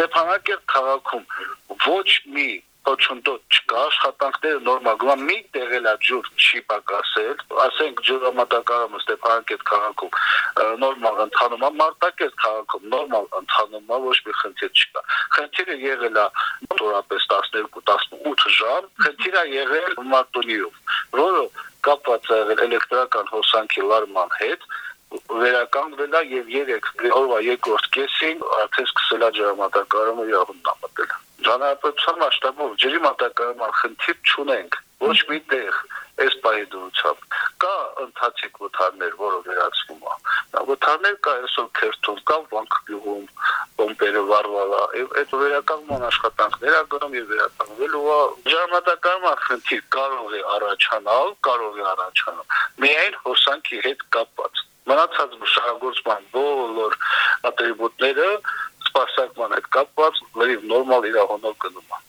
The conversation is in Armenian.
Ստեփանակերտ քաղաքում ոչ մի ոչնդոտ չկա, աշխատանքները նորմալ գնում մի տեղելա ջուր չի պակասել, ասենք ջրամատակարարը Ստեփանակերտ քաղաքում նորմալ ընթանում է, Մարտակերտ քաղաքում նորմալ ընթանում է, ոչ մի խնդիր չկա։ Խնդիրը եղել է մոտորապես 12-18 ժամ, խնդիրը եղել Մարտունիում, որը կապված է եղել էլեկտրական հոսանքի լարման հետ, վերականգնվել է եւ 3 օրվա երկրորդ կեսին արդեն սկսել է ջրամատակարարումը իրավունք մտել։ Հանրապետության մասշտաբով ջրի մատակարարման խնդիր չունենք ոչ մի տեղ այս դուրսապ կա ընթացիկ վթարներ, որը վերացվում է։ Դա վթարներ կա այսօր քերթում, կա վանքյուղում, պոմպերը վառվալա, եւ այդ վերականգնման աշխատանքները գնում եւ վերականգնվելու է։ Ժամանակական խնդիր կարող է առաջանալ, կարող է առաջանալ։ Միայն հոսանքի հետ կապված մնացած մշակագործման բոլոր ատրիբուտները սպասարկման հետ կապված լրիվ նորմալ իրավունով գնում